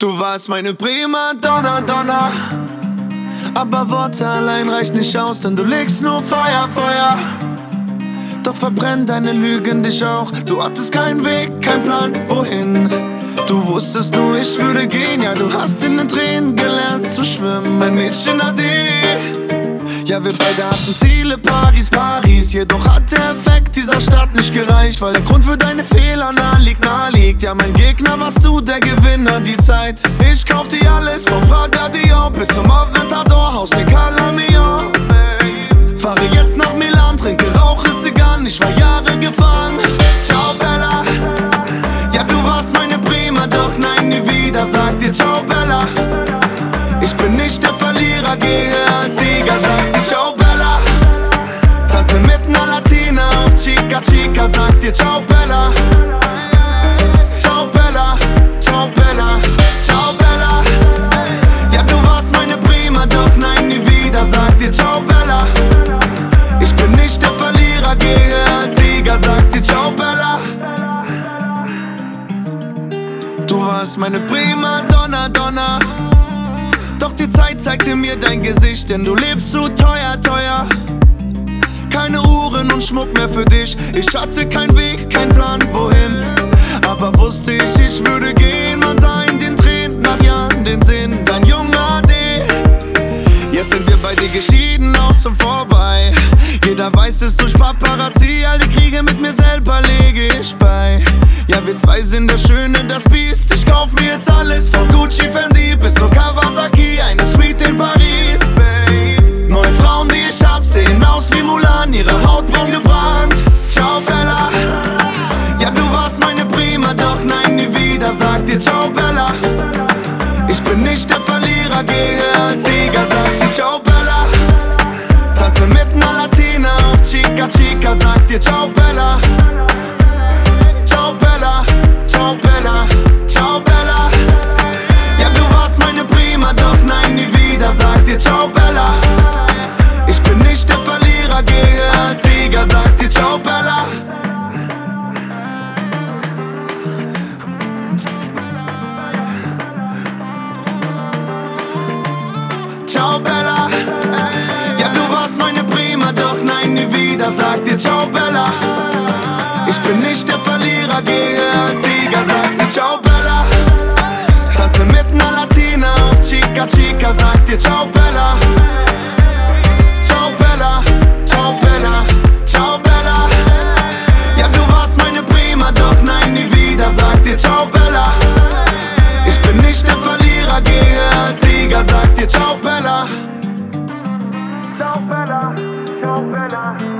Du warst meine prima Donna, Donna. Aber Worte allein reichen nicht aus, denn du legst nur Feuer, Feuer. Doch verbrennt deine Lügen dich auch. Du hattest keinen Weg, keinen Plan, wohin. Du wusstest nur, ich würde gehen. Ja, du hast in den Tränen gelernt zu schwimmen. Mein Mädchen AD. Ja, wir beide hatten Ziele, Paris, Paris. Jedoch hat der Effekt dieser Stadt nicht gereicht, weil der Grund für deine Fehler nah liegt, nah liegt. Ja, mein Gegner warst du, der Gewinner, die Zeit. Ich kauf dir alles von Prada Dior bis zum Aventador, Haus in Calamio. Fahre jetzt nach Milan, trinke, rauche Zigarren, ich war Jahre gefangen. Ciao, Bella. Ja, du warst meine Prima, doch nein, nie wieder, sag dir Ciao, Bella. Ich bin nicht der Verlierer, gehe als Sieger, sag dir Ciao Bella. Tanze mit ner Chica Chica, sag dir Ciao Bella. Ciao Bella, Ciao Bella, Ciao Bella. Ja, du warst meine Prima, doch nein, nie wieder, sag dir Ciao Bella. Ich bin nicht der Verlierer, gehe als Sieger, sag dir Ciao Bella. Du warst meine Prima Donna, Donna. Doch die Zeit zeigte mir dein Gesicht, denn du lebst zu teuer, teuer. Keine Uhren und Schmuck mehr für dich. Ich hatte keinen Weg, kein Plan, wohin. Aber wusste ich, ich würde gehen. Man sah in den Tränen nach Jahren den Sinn. Dein junger AD. Jetzt sind wir beide geschieden, aus und vorbei. Jeder weiß es durch Paparazzi. Alle Kriege mit mir selber lege ich bei. Ja, wir zwei sind das Schöne, das Biest. Ich kauf mir jetzt alles von Gucci, Fendi bis nie wieder. Sag dir Ciao, Bella. Ich bin nicht der Verlierer, gehe als Sieger. Sag dir Ciao, Bella. Tanze mit ner Latina auf Chica Chica. Sag dir Ciao, Bella. Ciao Bella. Ja, du warst meine Prima, doch nein, nie wieder. Sag dir Ciao Bella. Ich bin nicht der Verlierer, gehe als Sieger, sag dir Ciao Bella. Tanze mit ner Latina auf Chica Chica, sag dir Ciao Bella. Sieger, sag dir Ciao Bella.